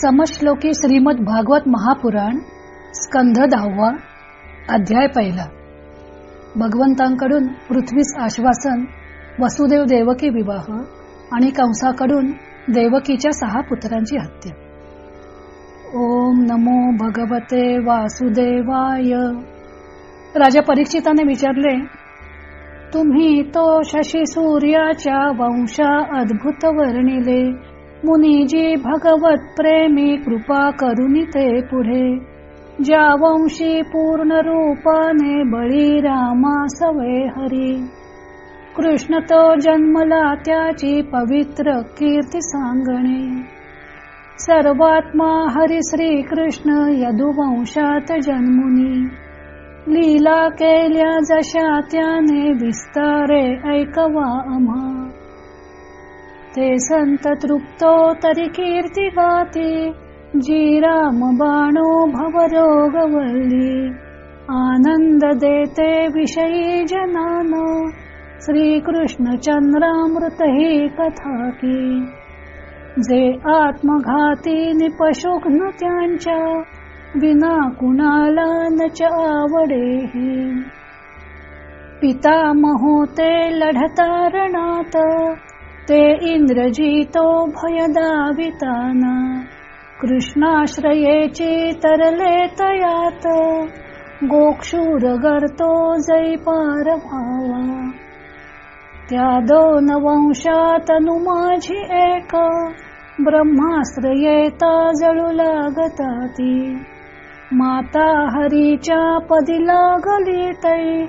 समश्लोकी श्रीमद भागवत महापुराण स्कंध दहावा अध्याय पहिला. भगवंतांकडून पृथ्वीस आश्वासन वसुदेव देवकी विवाह आणि कंसाकडून देवकीच्या सहा पुत्रांची हत्या. ओम नमो भगवते वासुदेवाय. राजा परीक्षिताने विचारले तुम्ही तो शशी सूर्याच्या वंशा अद्भुत वर्णिले मुनीजी भगवत प्रेमी कृपा करुनी ते पुढे. ज्या वंशी पूर्ण रूपाने बळी रामा सवे हरी. कृष्ण तो जन्मला त्याची पवित्र कीर्ती सांगणे. सर्वात्मा हरी श्री कृष्ण यदुवंशात जन्मुनी. लीला केल्या जशा त्याने विस्तारे ऐकवा आम्हा. ते संत तृप्तो तरी कीर्ती गाती. जी राम बाणो भवरोगवल्ली. आनंद देते विषयी जनानो. श्रीकृष्ण चंद्रामृत ही कथा की. जे आत्मघाती निपशुघ्न त्यांच्या विना कुणाला नच आवडेही पिता महोते लढतारणात ते इंद्रजितो भयदाविताना. कृष्णाश्रयेची तरले तयात. गोक्षूर गर्तो जै पार भावा त्या दोन वंशात माझी एक. ब्रह्माश्रयेता जळू लागता ती माता हरीच्या पदी लागली तै.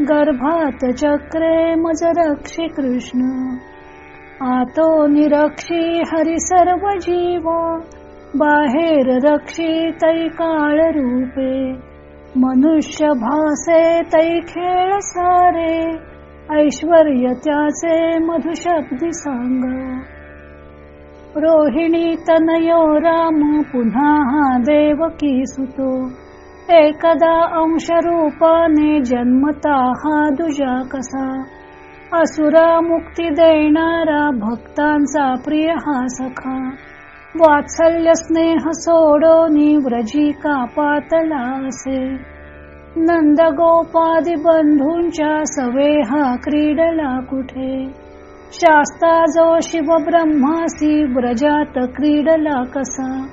गर्भात चक्रे मज रक्षी कृष्ण. आतो निरक्षी हरि सर्व जीव बाहेर रक्षी तै काळ रूपे. मनुष्य भासे तै खेळ सारे ऐश्वर्य त्याचे मधुशब्दी सांग. रोहिणी तनयो राम पुन्हा हा देवकी सुतो. एकदा अंश रूपाने जन्मता हा दुजा कसा. असुरा मुक्ती देणारा भक्तांचा प्रिय हा सखा. वात्सल्य स्नेह सोडोनी व्रजी कापातला असे. नंद गोपादी बंधूंच्या सवेहा क्रीडला कुठे. शास्ता जो शिव ब्रह्मासी व्रजात क्रीडला कसा.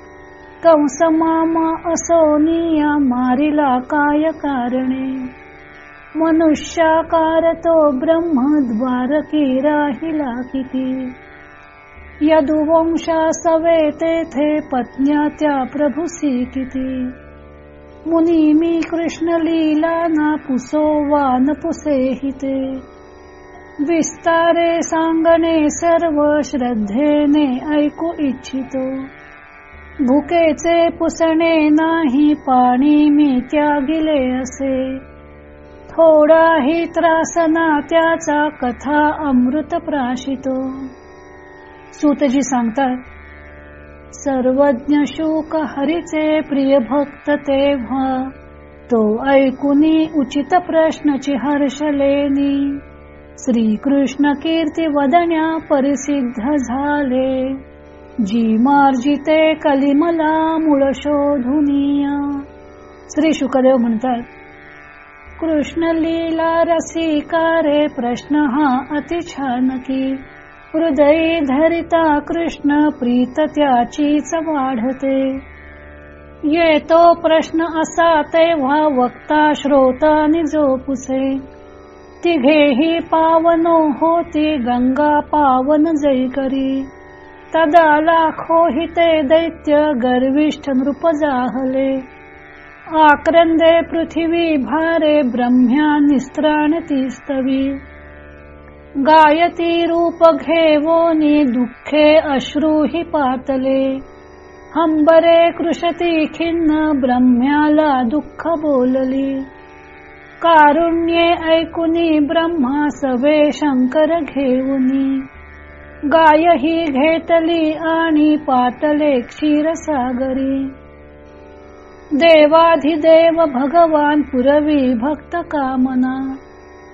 कंस मामा असोनिया मारिला काय कारणे. मनुष्याकार तो ब्रह्म द्वारकी राहिला किती? यदुवंशा सवे तेथे पत्न्या त्या प्रभुसी किती? मुनी मी कृष्ण लीला ना पुसो वा न पुसे हिते? विस्तारे सांगणे सर्व श्रद्धेने ऐकू इच्छितो. भुकेचे पुसणे नाही पाणी मी त्यागिले असे. थोडाही त्रासना त्याचा कथा अमृत प्राशितो. सूतजी सांगतात सर्वज्ञ शोक हरीचे प्रिय भक्त तेव्हा तो ऐकुनी उचित प्रश्नची हर्षलेनी श्रीकृष्ण कीर्ती वदण्या परिसिद्ध झाले. जी मार्जिते कलिमला मूळ शोधुनिया. श्री शुकदेव म्हणतात कृष्ण लीला रसिकारे प्रश्न हा अति छान की. हृदयी धरिता कृष्ण प्रीत त्याचीच वाढते. येतो प्रश्न असा तेव्हा वक्ता श्रोता निजोपुसे तिघेही पावनो होती गंगा पावन जैकरी तदा लाखो हिते दैत्य गर्विष्ठ नृप जाहले. आक्रंदे पृथ्वी भारे ब्रह्म्या निस्त्राण स्तवी गायती रूप घेवोनी दुःखे अश्रू हि पातले। हंबरे कृशती खिन्न ब्रह्म्याला दुःख बोलली। कारुण्ये ऐकुनी ब्रह्मा सवे शंकर घेऊनी। गाय ही घेतली आणि पातले क्षीरसागरी। देवाधिदेव भगवान पुरवी भक्त कामना.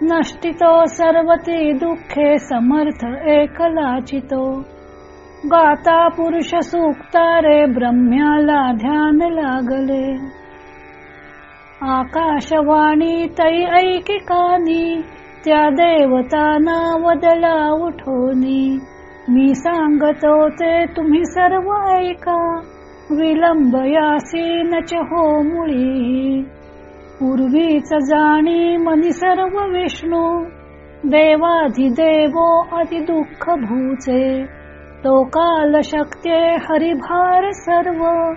नष्टितो सर्वती दुःखे समर्थ एकलाचितो. गाता पुरुष सुक्तारे ब्रह्म्याला ध्यान लागले. आकाशवाणी तै ऐकिकानी त्या देवताना वदला उठोनी. मी सांगतो ते तुम्ही सर्व ऐका. विलंब यासी च हो मुळी पूर्वीच जाणी मनी सर्व विष्णू. देवाधिदेवो अति दुःख भूचे. तो काल शक्ते हरिभार सर्व.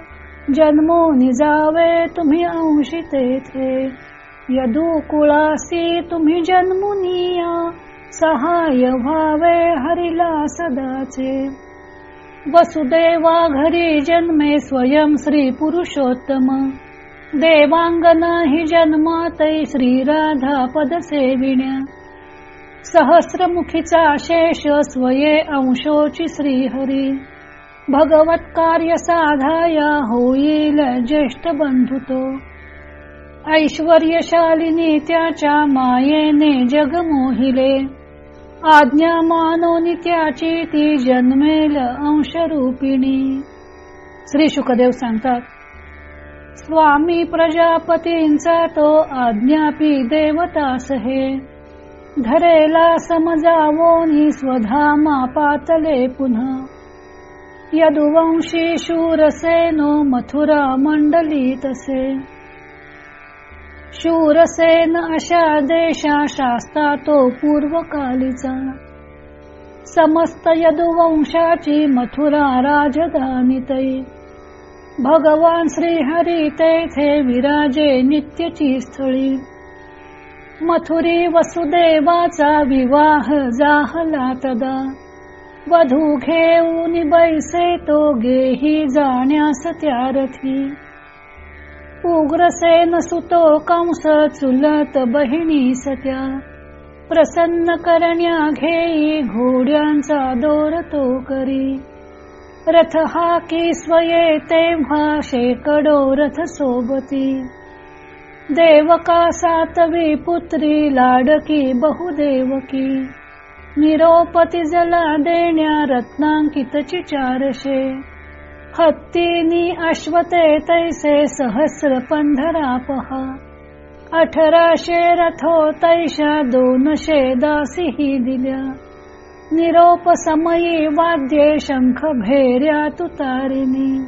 जन्मो निजावे तुम्ही अंशी तेथे यदुकुळासी तुम्ही जन्मुनिया सहाय व्हावे हरिला सदाचे वसुदेवा घरी जन्मे स्वयं श्री पुरुषोत्तम. देवांगना हि जन्मातै श्री राधा पद सेविण्या. सहस्रमुखीचा शेष स्वये अंशोची श्रीहरी. भगवत कार्य साधाया होईल ज्येष्ठ बंधुतो. ऐश्वर्यशालिनी त्याच्या मायेने जग मोहिले. आज्ञा मानोनी त्याची ती जन्मेल अंशरूपिणी. श्री शुकदेव सांगतात स्वामी प्रजापतींचा तो आज्ञापी देवतास हे धरेला समजावोनी स्वधामा पातले पुन्हा. यदुवंशी शूरसेनो मथुरा मंडली तसे. शूरसेन अशा देशा शास्ता तो पूर्वकालीचा. समस्त यदुवंशाची मथुरा राजधानीतै भगवान श्रीहरी तेथे विराजे नित्यची स्थळी. मथुरी वसुदेवाचा विवाह जाहला तदा. वधू घेऊन बैसे तो गेही जाण्यास त्यारथी उग्रसेन सुतो कंस चुलत बहिणी सत्या. प्रसन्न करण्या घेई घोड्यांचा दोर तो करी. रथ हा की स्वये तेव्हा शेकडो रथ सोबती. देवका सातवी पुत्री लाडकी बहुदेवकी. निरोपती जला देण्या रत्नांकितची चारशे. हत्तीनी अश्वते तैसे सहस्र पंधरा पहा. अठराशे रथो तैशा दोनशे दासीही दिल्या. निरोप समयी वाद्ये शंख भेर्या तुतारिनी.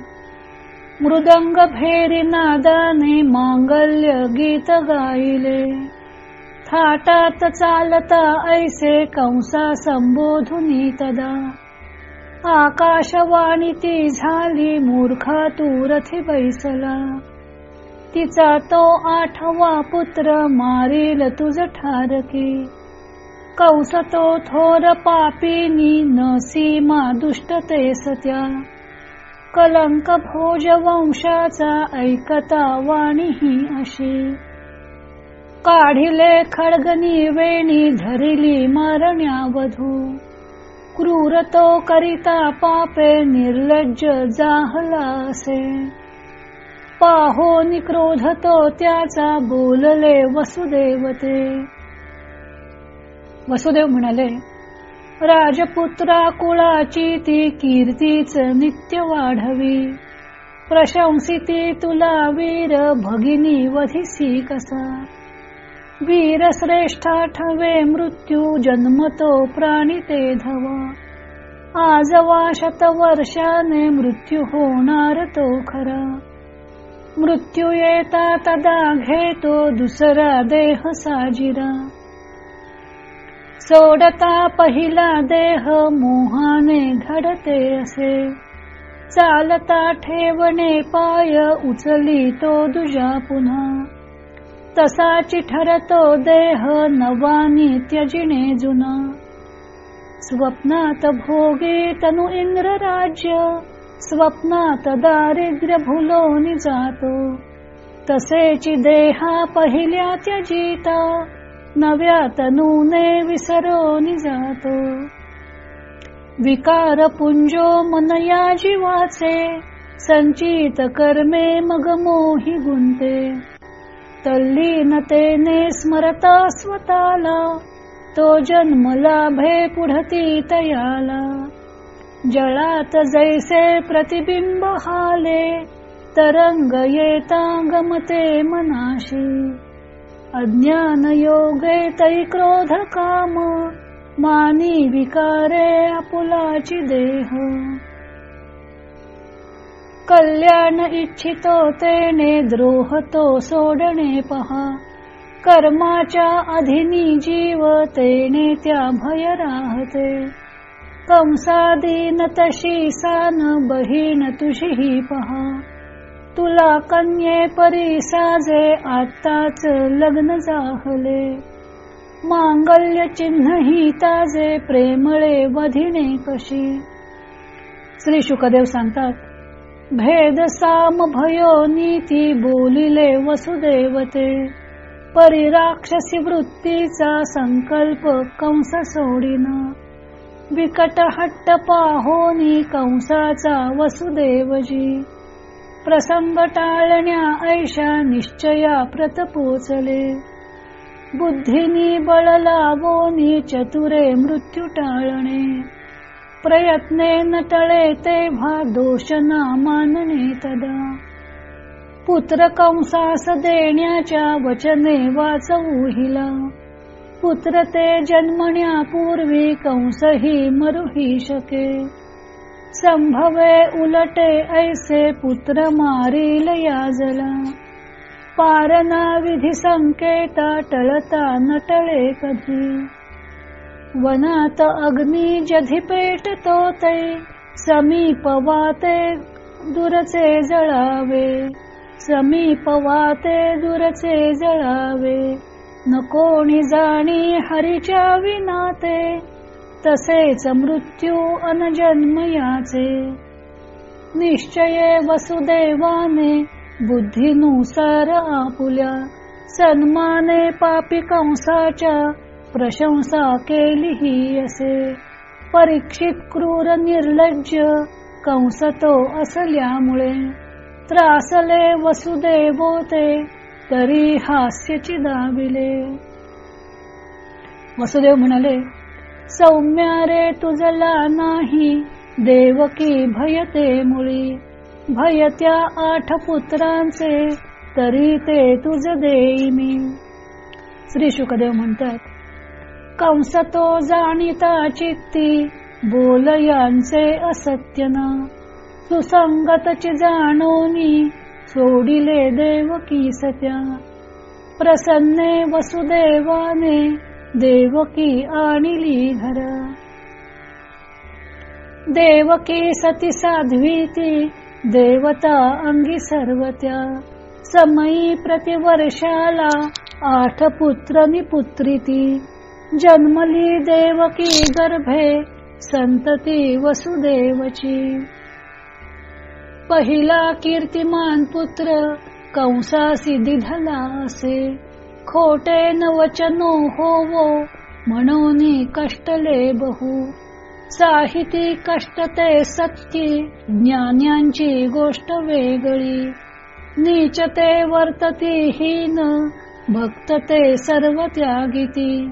मृदंग भेरी नादाने मांगल्य गीत गायिले. थाटात चालता ऐसे कंसा संबोधुनी तदा आकाशवाणी ती झाली मूर्खा तूरथी बैसला. तिचा तो आठवा पुत्र मारील तुझ ठारकी. कौस तो थोर पापीनी न सीमा दुष्टते सत्या. कलंक भोज वंशाचा ऐकता वाणी ही अशी. काढिले खडगनी वेणी धरिली मारण्या वधू. क्रूर तो करिता पापे निर्लज्ज जाहला असे पाहो निक्रोध तो त्याचा बोलले वसुदेवते. वसुदेव म्हणाले राजपुत्रा कुळाची ती कीर्तीच नित्य वाढवी. प्रशंसिती तुला वीर भगिनी वधिसी कसा. वीर श्रेष्ठ ठवे मृत्यू जन्मतो प्राणी ते धवा. आजवा शत वर्षाने मृत्यू होणार तो खरा. मृत्यू येता तदा घेतो दुसरा देह साजिरा. सोडता पहिला देह मोहाने घडते असे. चालता ठेवणे पाय उचली तो दुजा पुन्हा. तसाची ठरतो देह नवानी त्यजिणे जुना. स्वप्नात भोगे तनु इंद्र राज्य स्वप्नात दारिद्र्य भुलोनी जातो. तसेची देहा पहिल्या त्यजिता नव्या तनुने विसरोनी जातो. विकार पुंजो मनया जीवाचे संचित कर्मे मग मोही गुंते. तल्लीनतेने स्मरता स्वतःला. तो जन्म लाभे पुढती तयाला. जळात जैसे प्रतिबिंब हाले तरंग येता गमते मनाशी. अज्ञान योगे तै क्रोध काम मानी विकारे आपुलाची देह. कल्याण इच्छितो तेने द्रोह तो सोडणे पहा. कर्माच्या अधीनी जीव तेने त्या भय राहते. कंसादीन तशी सान बहीण तुझीही पहा. तुला कन्ये परी साजे आताच लग्न जाहले मांगल्य चिन्ह ही ताजे प्रेमळे वधिणे कशी. श्री शुकदेव सांगतात भेद साम भयो नीती बोलिले वसुदेवते. परिराक्षसी वृत्तीचा संकल्प कंस सोडिन. विकट हट्ट पाहोनी कंसाचा वसुदेवजी. प्रसंग टाळण्या ऐशा निश्चया प्रत पोचले. बुद्धिनी बळ लावोनी चतुरे मृत्यू टाळणे. प्रयत्ने नटळे तेव्हा दोष ना मानणे तदा. पुत्र कंसास देण्याच्या वचने वाचवूहिला पुत्र ते जन्मण्यापूर्वी कंसही मरुही शके. संभवे उलटे ऐसे पुत्र मारील याजला. पारना विधी संकेता टळता नटळे कधी. वनात अग्नी जधी पेटतो ते समीप वाते दूरचे जळावे. समीप वाते दूरचे जळावे. न कोणी जाणी हरीच्या विनाते तसेच मृत्यू अनजन्मयाचे निश्चये वसुदेवाने बुद्धीनुसार आपुल्या सन्माने पापी कंसाच्या प्रशंसा केली ही असे. परीक्षित क्रूर निर्लज्ज कंसतो असल्यामुळे. त्रासले वसुदेवोते तरी हास्यची दाविले वसुदेव म्हणाले सौम्या रे तुझला नाही. देवकी भयते मुळी. भयत्या आठ पुत्रांचे तरी ते तुझ देई मी श्री शुकदेव म्हणतात कंस तो जाणीता चित्ती बोल यांचे असत्य ना सुसंगतची जाणोनी सोडिले देवकी सत्या. प्रसन्ने वसुदेवाने देवकी आणली घर. देवकी सती साध्वीती देवता अंगी सर्वत्या. समयी प्रतिवर्षाला आठ पुत्र निपुत्री ती जन्मली देवकी गर्भे संतती वसुदेवची. पहिला कीर्तिमान पुत्र कंसासी दिधला असे. खोटे न वचनो होवो म्हणून कष्टले बहु. साहिती कष्टते सत्य ज्ञान्यांची गोष्ट वेगळी. नीचते वर्तती हीन भक्तते सर्व त्यागिती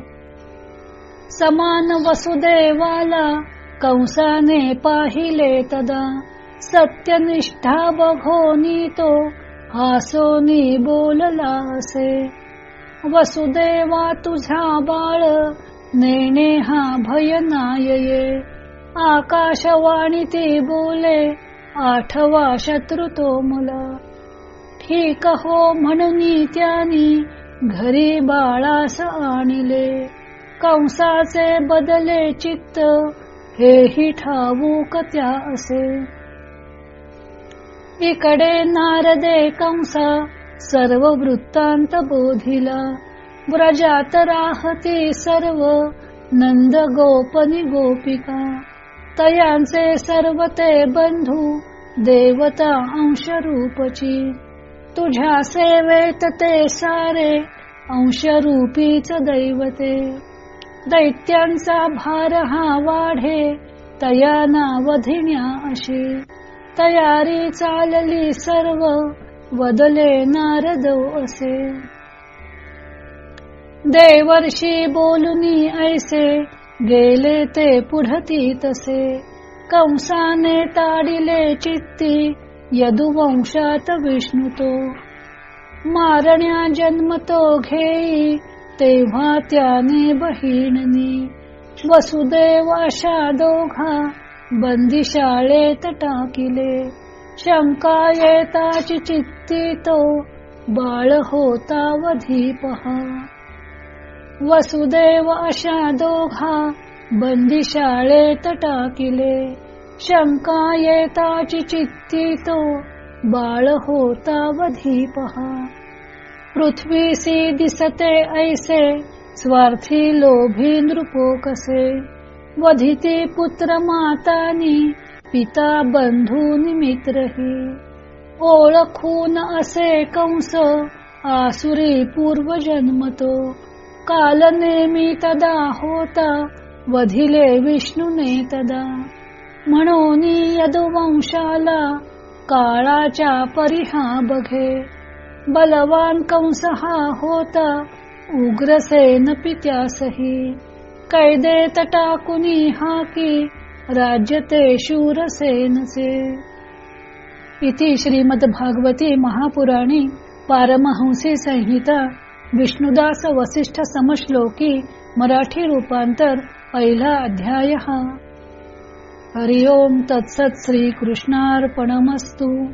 समान वसुदेवाला कंसाने पाहिले तदा सत्यनिष्ठा बघोनी तो हासोनी बोलला असे. वसुदेवा तुझा बाळ नेणे हा भय नाये आकाशवाणी ती बोले आठवा शत्रु तो मला. ठीक हो म्हणून त्यानी घरी बाळास आणले. कंसाचे बदले चित्त हेही ठाऊक त्या असे? इकडे नारदे कंसा सर्व वृत्तांत बोधिला. व्रजात राहती सर्व नंद गोपनी गोपिका. तयांचे सर्व ते बंधू देवता अंश रूपची तुझ्या सेवेत ते सारे अंशरूपीच दैवते. दैत्यांचा भार हा वाढे तया वधिण्या अशी. तयारी चालली सर्व वदले नारद असे. देवर्षी बोलुनी ऐसे गेले ते पुढती तसे. कंसाने ताडिले चित्ती यदुवंशात विष्णुतो. मारण्या जन्मतो घेई तेव्हा त्याने बहिणनी वसुदेवाशा दोघा बंदीशाळेत टाकिले. शंका येताची चित्ती तो बाळ होता वधी पहा. वसुदेव अशा दोघा बंदीशाळेत टाकिले. शंका येताची चित्ती तो बाळ होता वधी पहा. पृथ्वीसी दिसते ऐसे स्वार्थी लोभी नृपो कसे? वधिते पुत्र मातानी पिता बंधू मित्रही ओळखून असे कंस आसुरी पूर्व जन्मतो काल नेमी तदा होता वधिले विष्णूने तदा। म्हणून यदुवंशाला काळाच्या परिहा बघे। बलवान कंस हा होता. उग्रसेन पित्यासही. कैदेत टाकुनी हाकी. राज्य ते शूरसेनसे इति श्रीमद भागवती महापुराणी पारमहंसी संहिता. विष्णुदास वसिष्ठ समश्लोकी. मराठी रूपांतर पहिला अध्याय हरिओम तत्सत श्री कृष्णार्पणमस्तू